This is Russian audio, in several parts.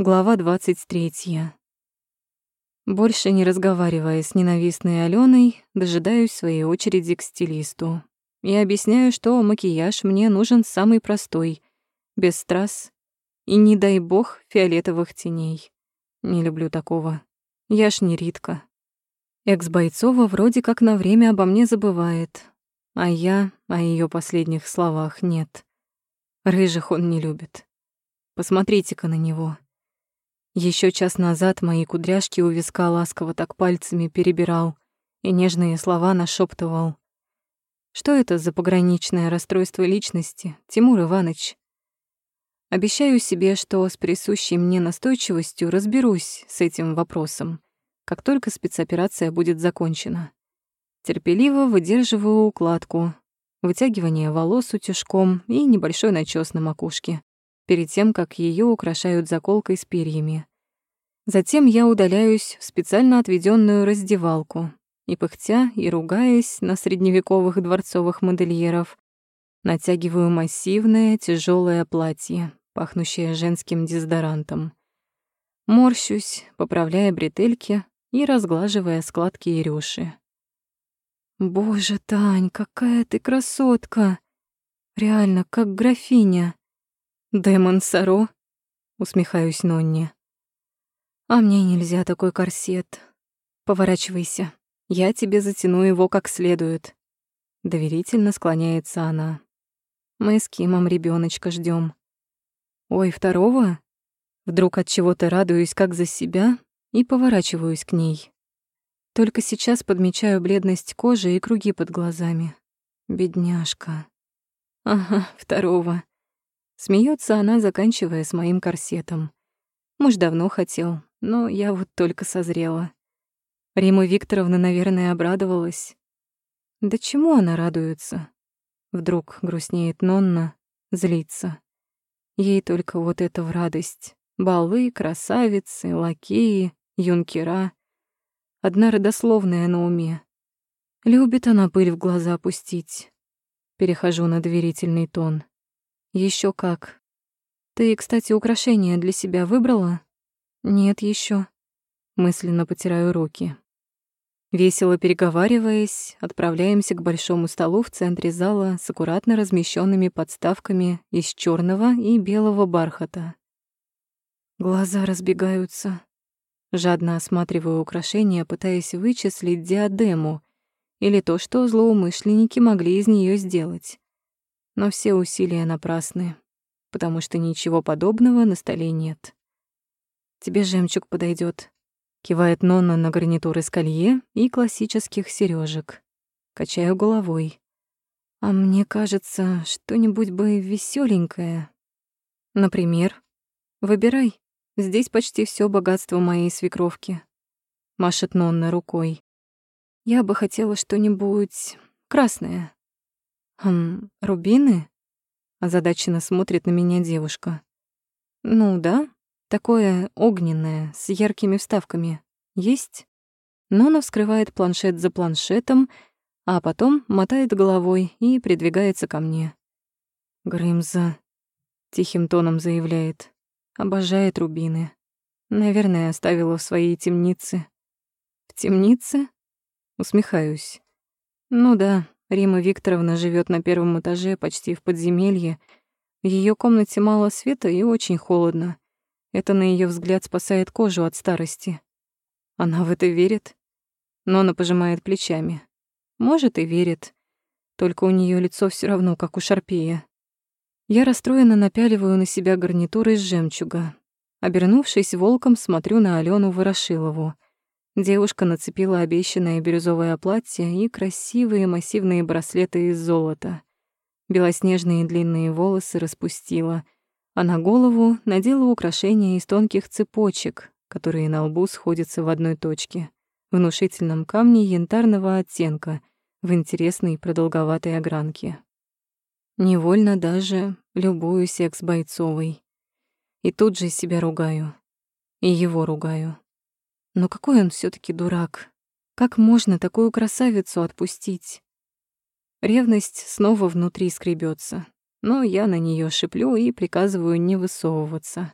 Глава 23. Больше не разговаривая с ненавистной Аленой, дожидаюсь своей очереди к стилисту. Я объясняю, что макияж мне нужен самый простой, без страз и, не дай бог, фиолетовых теней. Не люблю такого. Я ж не Ритка. Экс-Бойцова вроде как на время обо мне забывает, а я о ее последних словах нет. Рыжих он не любит. Посмотрите-ка на него. Еще час назад мои кудряшки у виска ласково так пальцами перебирал и нежные слова нашептывал. Что это за пограничное расстройство личности, Тимур Иванович? Обещаю себе, что с присущей мне настойчивостью разберусь с этим вопросом, как только спецоперация будет закончена. Терпеливо выдерживаю укладку, вытягивание волос утюжком и небольшой начес на макушке, перед тем, как ее украшают заколкой с перьями. Затем я удаляюсь в специально отведенную раздевалку и, пыхтя и ругаясь на средневековых дворцовых модельеров, натягиваю массивное тяжелое платье, пахнущее женским дезодорантом. Морщусь, поправляя бретельки и разглаживая складки и рюши. «Боже, Тань, какая ты красотка! Реально, как графиня!» «Демон Саро?» — усмехаюсь Нонне. А мне нельзя такой корсет. Поворачивайся. Я тебе затяну его как следует. Доверительно склоняется она. Мы с Кимом ребеночка ждем. Ой, второго? Вдруг от чего-то радуюсь как за себя и поворачиваюсь к ней. Только сейчас подмечаю бледность кожи и круги под глазами. Бедняжка. Ага, второго. Смеется она, заканчивая с моим корсетом. Муж давно хотел, но я вот только созрела. Рима Викторовна, наверное, обрадовалась. Да чему она радуется? Вдруг грустнеет Нонна, злится. Ей только вот это в радость. Балы, красавицы, лакеи, юнкера. Одна родословная на уме. Любит она пыль в глаза опустить. Перехожу на доверительный тон. Еще как. Ты, кстати, украшения для себя выбрала? Нет еще. Мысленно потираю руки. Весело переговариваясь, отправляемся к большому столу в центре зала с аккуратно размещенными подставками из черного и белого бархата. Глаза разбегаются. Жадно осматриваю украшения, пытаясь вычислить диадему или то, что злоумышленники могли из нее сделать. Но все усилия напрасны, потому что ничего подобного на столе нет. Тебе жемчуг подойдет. Кивает Нонна на гарнитур из колье и классических сережек. Качаю головой. А мне кажется, что-нибудь бы веселенькое. Например, выбирай. Здесь почти все богатство моей свекровки. Машет Нонна рукой. Я бы хотела что-нибудь красное. Хм, рубины? Озадаченно смотрит на меня девушка. Ну да, Такое огненное, с яркими вставками. Есть? Нона вскрывает планшет за планшетом, а потом мотает головой и придвигается ко мне. «Грымза», — тихим тоном заявляет, — «обожает рубины. Наверное, оставила в своей темнице». «В темнице?» Усмехаюсь. «Ну да, Рима Викторовна живет на первом этаже, почти в подземелье. В ее комнате мало света и очень холодно. Это, на ее взгляд, спасает кожу от старости. Она в это верит? Но она пожимает плечами. Может, и верит. Только у нее лицо все равно, как у шарпея. Я расстроенно напяливаю на себя гарнитуры из жемчуга. Обернувшись волком, смотрю на Алену Ворошилову. Девушка нацепила обещанное бирюзовое платье и красивые массивные браслеты из золота. Белоснежные длинные волосы распустила — а на голову надела украшения из тонких цепочек, которые на лбу сходятся в одной точке, внушительном камне янтарного оттенка, в интересной продолговатой огранке. Невольно даже любую секс-бойцовой. И тут же себя ругаю. И его ругаю. Но какой он все таки дурак. Как можно такую красавицу отпустить? Ревность снова внутри скребется но я на нее шиплю и приказываю не высовываться.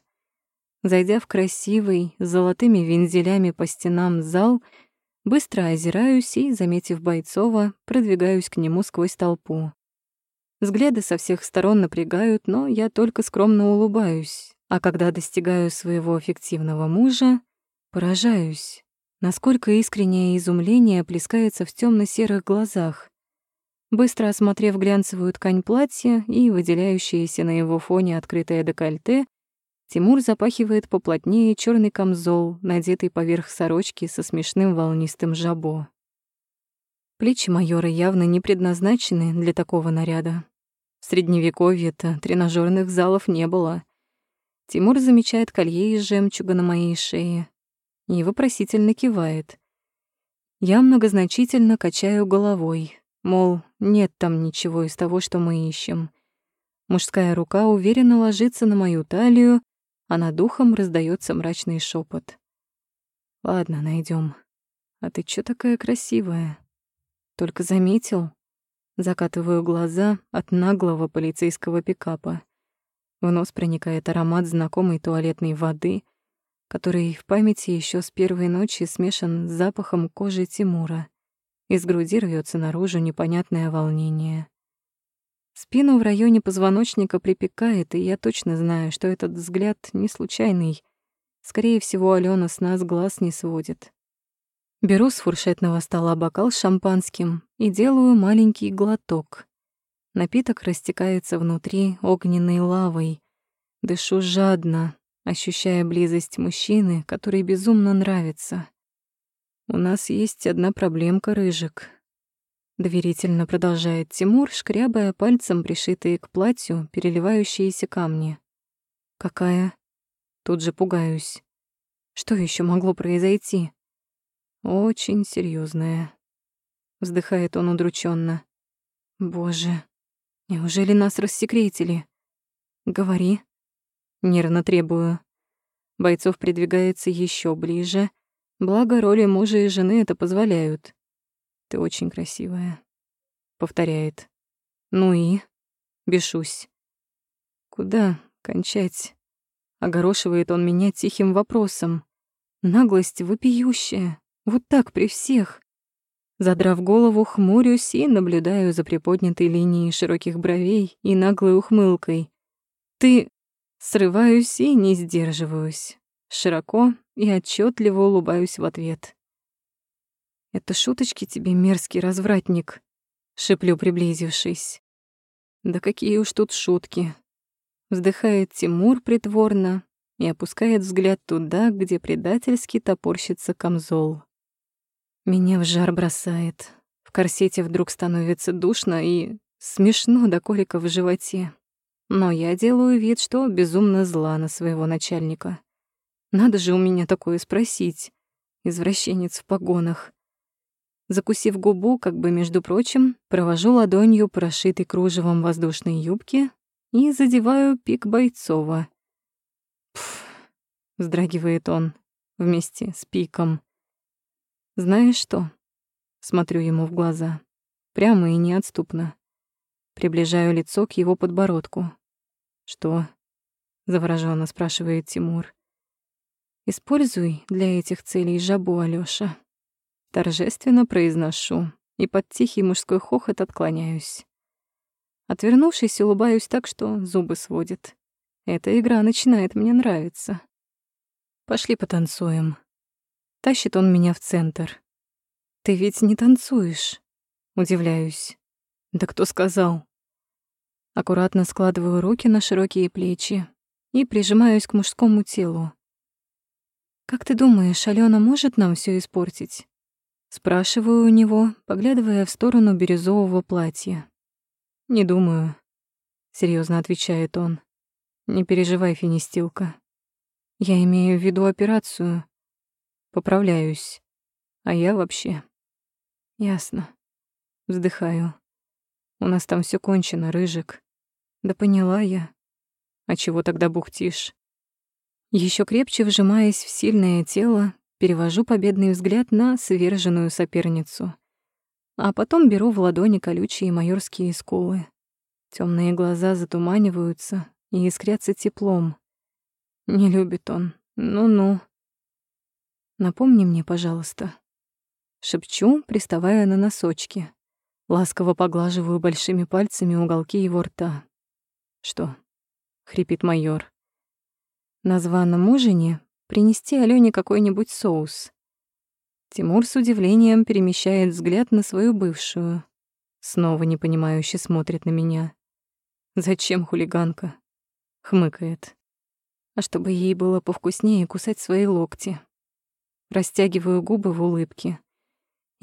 Зайдя в красивый, с золотыми вензелями по стенам зал, быстро озираюсь и, заметив Бойцова, продвигаюсь к нему сквозь толпу. Взгляды со всех сторон напрягают, но я только скромно улыбаюсь, а когда достигаю своего эффективного мужа, поражаюсь, насколько искреннее изумление плескается в темно серых глазах. Быстро осмотрев глянцевую ткань платья и выделяющееся на его фоне открытое декольте, Тимур запахивает поплотнее черный камзол, надетый поверх сорочки со смешным волнистым жабо. Плечи майора явно не предназначены для такого наряда. В средневековье-то тренажерных залов не было. Тимур замечает колье из жемчуга на моей шее и вопросительно кивает. Я многозначительно качаю головой, мол, нет там ничего из того, что мы ищем. Мужская рука уверенно ложится на мою талию, а над ухом раздается мрачный шепот. Ладно, найдем. А ты чё такая красивая? Только заметил? Закатываю глаза от наглого полицейского пикапа. В нос проникает аромат знакомой туалетной воды, который в памяти еще с первой ночи смешан с запахом кожи Тимура. Из груди рвется наружу непонятное волнение. Спину в районе позвоночника припекает, и я точно знаю, что этот взгляд не случайный. Скорее всего, Алена с нас глаз не сводит. Беру с фуршетного стола бокал с шампанским и делаю маленький глоток. Напиток растекается внутри огненной лавой. Дышу жадно, ощущая близость мужчины, который безумно нравится. «У нас есть одна проблемка, Рыжик», Доверительно продолжает Тимур, шкрябая пальцем пришитые к платью переливающиеся камни. Какая? Тут же пугаюсь. Что еще могло произойти? Очень серьезная. Вздыхает он удрученно. Боже, неужели нас рассекретили? Говори. Нервно требую. Бойцов придвигается еще ближе, благо роли мужа и жены это позволяют. Ты очень красивая. Повторяет. Ну и? Бешусь. Куда кончать? Огорошивает он меня тихим вопросом. Наглость вопиющая. Вот так при всех. Задрав голову, хмурюсь и наблюдаю за приподнятой линией широких бровей и наглой ухмылкой. Ты... Срываюсь и не сдерживаюсь. Широко и отчетливо улыбаюсь в ответ. «Это шуточки тебе, мерзкий развратник», — шиплю, приблизившись. «Да какие уж тут шутки!» Вздыхает Тимур притворно и опускает взгляд туда, где предательски топорщится камзол. Меня в жар бросает. В корсете вдруг становится душно и смешно до колика в животе. Но я делаю вид, что безумно зла на своего начальника. Надо же у меня такое спросить. Извращенец в погонах. Закусив губу, как бы, между прочим, провожу ладонью прошитой кружевом воздушной юбки и задеваю пик Бойцова. «Пф», — вздрагивает он вместе с пиком. «Знаешь что?» — смотрю ему в глаза. Прямо и неотступно. Приближаю лицо к его подбородку. «Что?» — заворожённо спрашивает Тимур. «Используй для этих целей жабу, Алёша». Торжественно произношу и под тихий мужской хохот отклоняюсь. Отвернувшись, улыбаюсь так, что зубы сводит. Эта игра начинает мне нравиться. Пошли потанцуем. Тащит он меня в центр. Ты ведь не танцуешь? Удивляюсь. Да кто сказал? Аккуратно складываю руки на широкие плечи и прижимаюсь к мужскому телу. Как ты думаешь, Алена может нам все испортить? Спрашиваю у него, поглядывая в сторону бирюзового платья. «Не думаю», — серьезно отвечает он. «Не переживай, Финистилка. Я имею в виду операцию. Поправляюсь. А я вообще...» «Ясно». Вздыхаю. «У нас там все кончено, Рыжик». «Да поняла я. А чего тогда бухтишь?» Еще крепче вжимаясь в сильное тело, перевожу победный взгляд на сверженную соперницу. А потом беру в ладони колючие майорские скулы. Темные глаза затуманиваются и искрятся теплом. Не любит он. Ну-ну. Напомни мне, пожалуйста. Шепчу, приставая на носочки. Ласково поглаживаю большими пальцами уголки его рта. «Что?» — хрипит майор. «На званом ужине принести Алёне какой-нибудь соус». Тимур с удивлением перемещает взгляд на свою бывшую. Снова непонимающе смотрит на меня. «Зачем хулиганка?» — хмыкает. «А чтобы ей было повкуснее кусать свои локти». Растягиваю губы в улыбке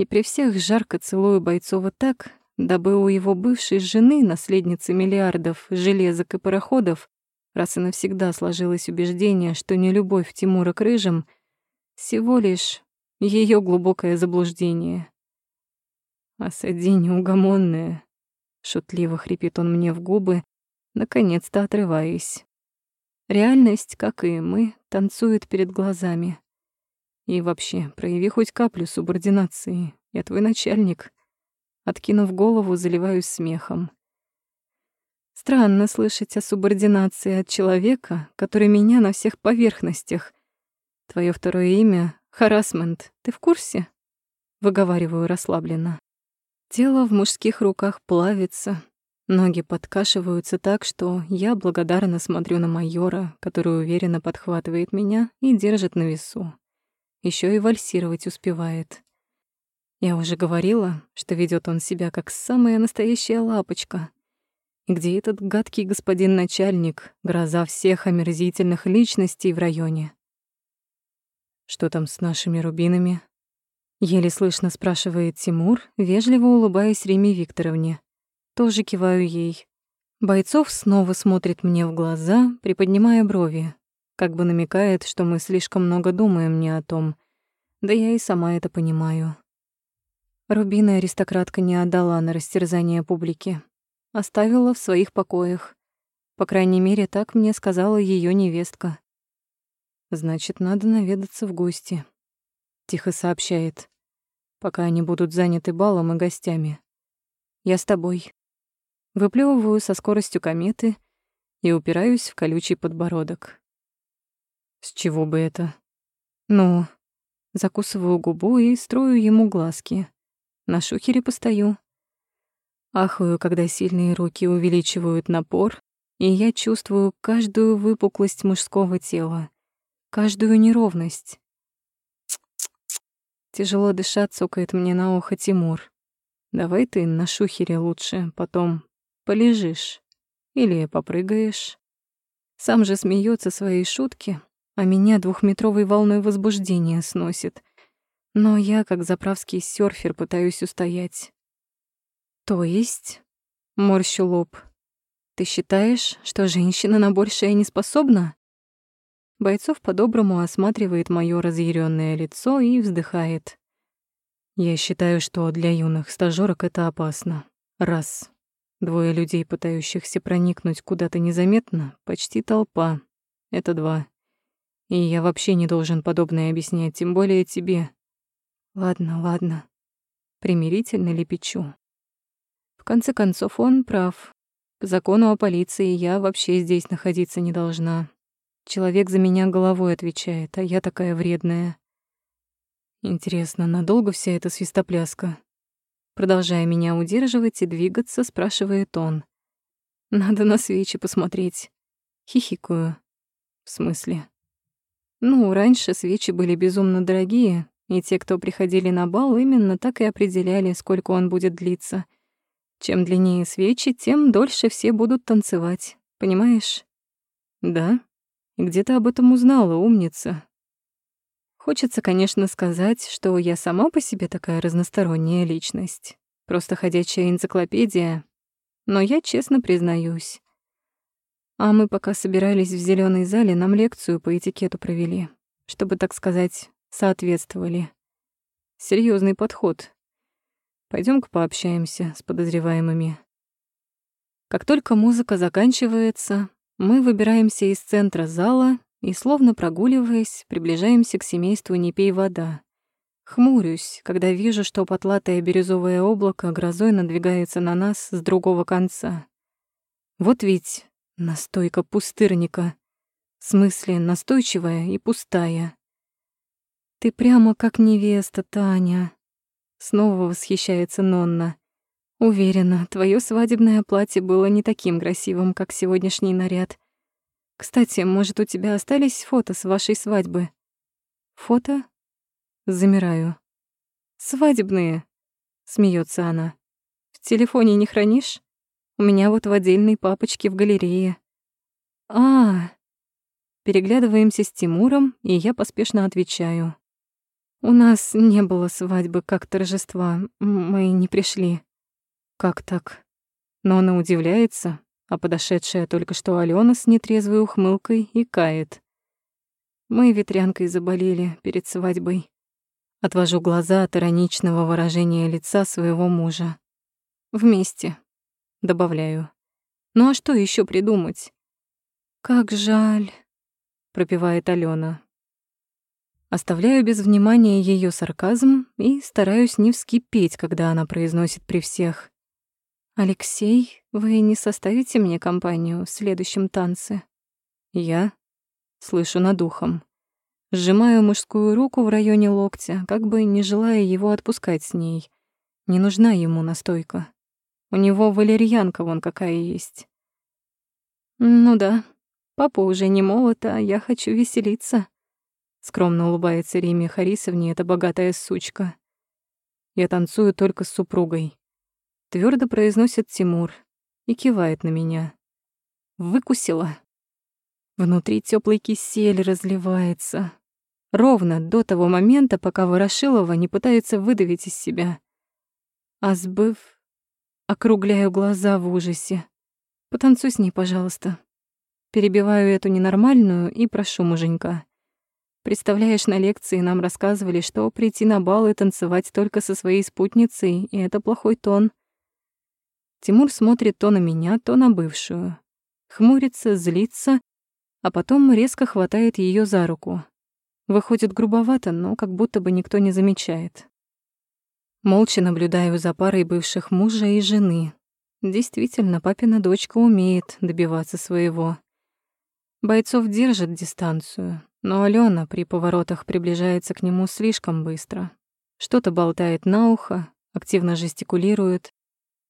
и при всех жарко целую Бойцова так, дабы у его бывшей жены, наследницы миллиардов, железок и пароходов, раз и навсегда сложилось убеждение, что не любовь Тимура к рыжим всего лишь ее глубокое заблуждение. «Осади неугомонная», — шутливо хрипит он мне в губы, наконец-то отрываясь. Реальность, как и мы, танцует перед глазами. И вообще, прояви хоть каплю субординации. Я твой начальник. Откинув голову, заливаюсь смехом. Странно слышать о субординации от человека, который меня на всех поверхностях. Твое второе имя — Харасмент. Ты в курсе? Выговариваю расслабленно. Тело в мужских руках плавится, ноги подкашиваются так, что я благодарно смотрю на майора, который уверенно подхватывает меня и держит на весу еще и вальсировать успевает. Я уже говорила, что ведет он себя как самая настоящая лапочка. Где этот гадкий господин начальник, гроза всех омерзительных личностей в районе? Что там с нашими рубинами? Еле слышно спрашивает Тимур, вежливо улыбаясь Риме Викторовне. Тоже киваю ей. Бойцов снова смотрит мне в глаза, приподнимая брови как бы намекает, что мы слишком много думаем не о том. Да я и сама это понимаю. Рубина аристократка не отдала на растерзание публики. Оставила в своих покоях. По крайней мере, так мне сказала ее невестка. Значит, надо наведаться в гости. Тихо сообщает. Пока они будут заняты балом и гостями. Я с тобой. Выплевываю со скоростью кометы и упираюсь в колючий подбородок. С чего бы это? Ну, закусываю губу и строю ему глазки. На шухере постою. Ахаю, когда сильные руки увеличивают напор, и я чувствую каждую выпуклость мужского тела, каждую неровность. Тяжело дышать, цокает мне на ухо Тимур. Давай ты на шухере лучше, потом полежишь или попрыгаешь. Сам же смеется своей шутки, а меня двухметровой волной возбуждения сносит. Но я, как заправский серфер, пытаюсь устоять. То есть, морщу лоб, ты считаешь, что женщина на большее не способна? Бойцов по-доброму осматривает моё разъяренное лицо и вздыхает. Я считаю, что для юных стажёрок это опасно. Раз. Двое людей, пытающихся проникнуть куда-то незаметно, почти толпа. Это два. И я вообще не должен подобное объяснять, тем более тебе. Ладно, ладно. Примирительно лепечу. В конце концов, он прав. По закону о полиции я вообще здесь находиться не должна. Человек за меня головой отвечает, а я такая вредная. Интересно, надолго вся эта свистопляска? Продолжая меня удерживать и двигаться, спрашивает он. Надо на свечи посмотреть. Хихикаю. В смысле? Ну, раньше свечи были безумно дорогие, и те, кто приходили на бал, именно так и определяли, сколько он будет длиться. Чем длиннее свечи, тем дольше все будут танцевать, понимаешь? Да? Где ты об этом узнала, умница? Хочется, конечно, сказать, что я сама по себе такая разносторонняя личность. Просто ходячая энциклопедия. Но я честно признаюсь, а мы пока собирались в зеленой зале, нам лекцию по этикету провели, чтобы, так сказать, соответствовали. Серьезный подход. Пойдем ка пообщаемся с подозреваемыми. Как только музыка заканчивается, мы выбираемся из центра зала и, словно прогуливаясь, приближаемся к семейству «Не пей вода». Хмурюсь, когда вижу, что потлатое бирюзовое облако грозой надвигается на нас с другого конца. Вот ведь Настойка пустырника. В смысле, настойчивая и пустая. «Ты прямо как невеста, Таня», — снова восхищается Нонна. «Уверена, твое свадебное платье было не таким красивым, как сегодняшний наряд. Кстати, может, у тебя остались фото с вашей свадьбы?» «Фото?» Замираю. «Свадебные», — смеется она. «В телефоне не хранишь? У меня вот в отдельной папочке в галерее». «А, Переглядываемся с Тимуром, и я поспешно отвечаю. «У нас не было свадьбы как торжества, мы не пришли». «Как так?» Но она удивляется, а подошедшая только что Алена с нетрезвой ухмылкой и кает. Мы ветрянкой заболели перед свадьбой. Отвожу глаза от ироничного выражения лица своего мужа. Вместе, добавляю. Ну а что еще придумать? Как жаль пропевает Алена. Оставляю без внимания ее сарказм и стараюсь не вскипеть, когда она произносит при всех. «Алексей, вы не составите мне компанию в следующем танце?» Я слышу над ухом. Сжимаю мужскую руку в районе локтя, как бы не желая его отпускать с ней. Не нужна ему настойка. У него валерьянка вон какая есть. Ну да, Папа уже не молод, а я хочу веселиться. Скромно улыбается Риме Харисовне эта богатая сучка. Я танцую только с супругой. Твердо произносит Тимур и кивает на меня. Выкусила. Внутри теплый кисель разливается. Ровно до того момента, пока Ворошилова не пытается выдавить из себя. А сбыв, округляю глаза в ужасе. Потанцуй с ней, пожалуйста. Перебиваю эту ненормальную и прошу муженька. Представляешь, на лекции нам рассказывали, что прийти на бал и танцевать только со своей спутницей, и это плохой тон. Тимур смотрит то на меня, то на бывшую. Хмурится, злится, а потом резко хватает ее за руку. Выходит грубовато, но как будто бы никто не замечает. Молча наблюдаю за парой бывших мужа и жены. Действительно, папина дочка умеет добиваться своего. Бойцов держит дистанцию, но Алена при поворотах приближается к нему слишком быстро. Что-то болтает на ухо, активно жестикулирует.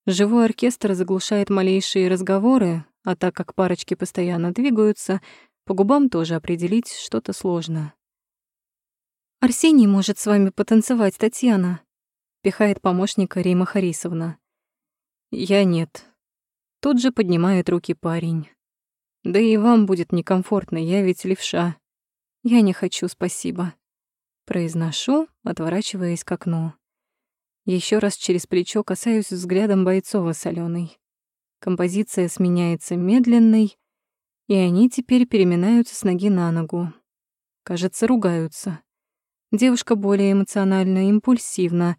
Живой оркестр заглушает малейшие разговоры, а так как парочки постоянно двигаются, по губам тоже определить что-то сложно. «Арсений может с вами потанцевать, Татьяна», — пихает помощника Рима Харисовна. «Я нет». Тут же поднимает руки парень. Да и вам будет некомфортно, я ведь левша. Я не хочу, спасибо. Произношу, отворачиваясь к окну. Еще раз через плечо касаюсь взглядом Бойцова с Алёной. Композиция сменяется медленной, и они теперь переминаются с ноги на ногу. Кажется, ругаются. Девушка более эмоционально импульсивна,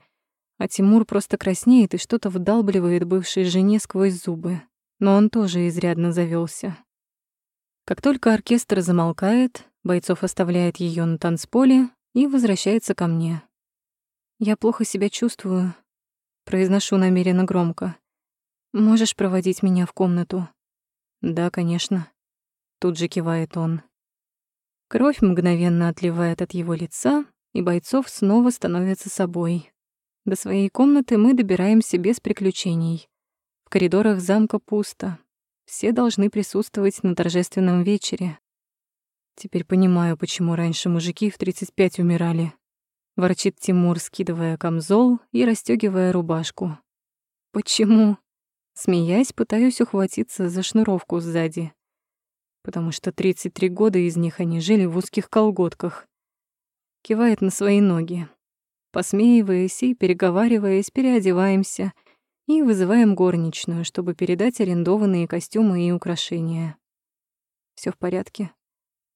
а Тимур просто краснеет и что-то вдалбливает бывшей жене сквозь зубы. Но он тоже изрядно завелся. Как только оркестр замолкает, Бойцов оставляет ее на танцполе и возвращается ко мне. «Я плохо себя чувствую», — произношу намеренно громко. «Можешь проводить меня в комнату?» «Да, конечно», — тут же кивает он. Кровь мгновенно отливает от его лица, и Бойцов снова становится собой. До своей комнаты мы добираемся без приключений. В коридорах замка пусто, все должны присутствовать на торжественном вечере. Теперь понимаю, почему раньше мужики в 35 умирали. Ворчит Тимур, скидывая камзол и расстёгивая рубашку. Почему? Смеясь, пытаюсь ухватиться за шнуровку сзади. Потому что 33 года из них они жили в узких колготках. Кивает на свои ноги. Посмеиваясь и переговариваясь, переодеваемся — и вызываем горничную, чтобы передать арендованные костюмы и украшения. Все в порядке.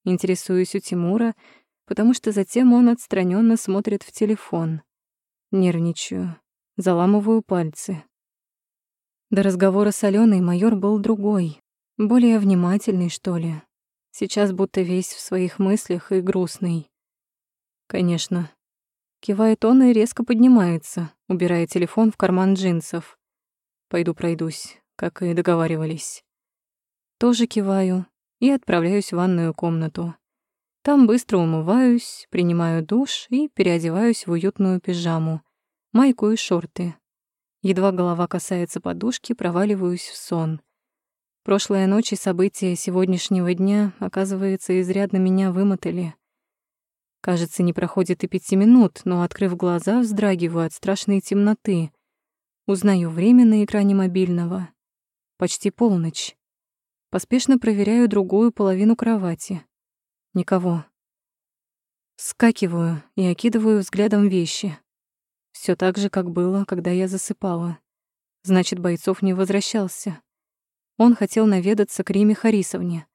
Интересуюсь у Тимура, потому что затем он отстраненно смотрит в телефон. Нервничаю, заламываю пальцы. До разговора с Аленой майор был другой, более внимательный, что ли. Сейчас будто весь в своих мыслях и грустный. Конечно. Кивает он и резко поднимается, убирая телефон в карман джинсов. Пойду пройдусь, как и договаривались. Тоже киваю и отправляюсь в ванную комнату. Там быстро умываюсь, принимаю душ и переодеваюсь в уютную пижаму, майку и шорты. Едва голова касается подушки, проваливаюсь в сон. Прошлая ночь и события сегодняшнего дня, оказывается, изрядно меня вымотали. Кажется, не проходит и пяти минут, но, открыв глаза, вздрагиваю от страшной темноты. Узнаю время на экране мобильного. Почти полночь. Поспешно проверяю другую половину кровати. Никого. Скакиваю и окидываю взглядом вещи. Все так же, как было, когда я засыпала. Значит, Бойцов не возвращался. Он хотел наведаться к Риме Харисовне.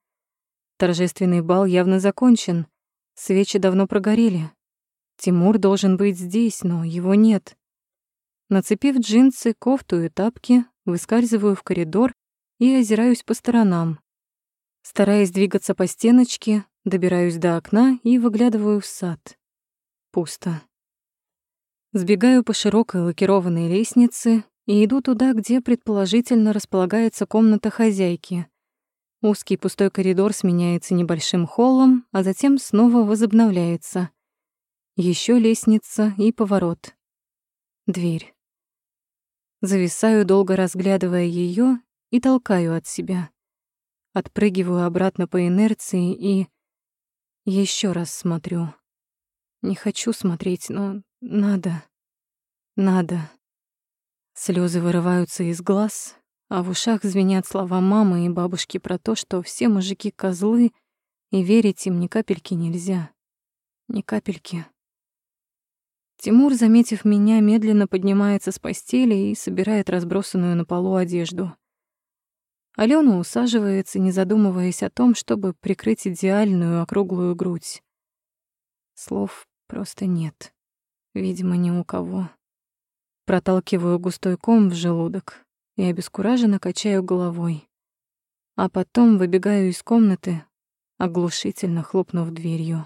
Торжественный бал явно закончен, Свечи давно прогорели. Тимур должен быть здесь, но его нет. Нацепив джинсы, кофту и тапки, выскальзываю в коридор и озираюсь по сторонам. Стараясь двигаться по стеночке, добираюсь до окна и выглядываю в сад. Пусто. Сбегаю по широкой лакированной лестнице и иду туда, где предположительно располагается комната хозяйки. Узкий пустой коридор сменяется небольшим холлом, а затем снова возобновляется. Еще лестница и поворот. Дверь. Зависаю, долго разглядывая ее, и толкаю от себя. Отпрыгиваю обратно по инерции и еще раз смотрю. Не хочу смотреть, но надо. Надо. Слезы вырываются из глаз, а в ушах звенят слова мамы и бабушки про то, что все мужики козлы, и верить им ни капельки нельзя. Ни капельки. Тимур, заметив меня, медленно поднимается с постели и собирает разбросанную на полу одежду. Алена усаживается, не задумываясь о том, чтобы прикрыть идеальную округлую грудь. Слов просто нет. Видимо, ни у кого. Проталкиваю густой ком в желудок и обескураженно качаю головой. А потом выбегаю из комнаты, оглушительно хлопнув дверью.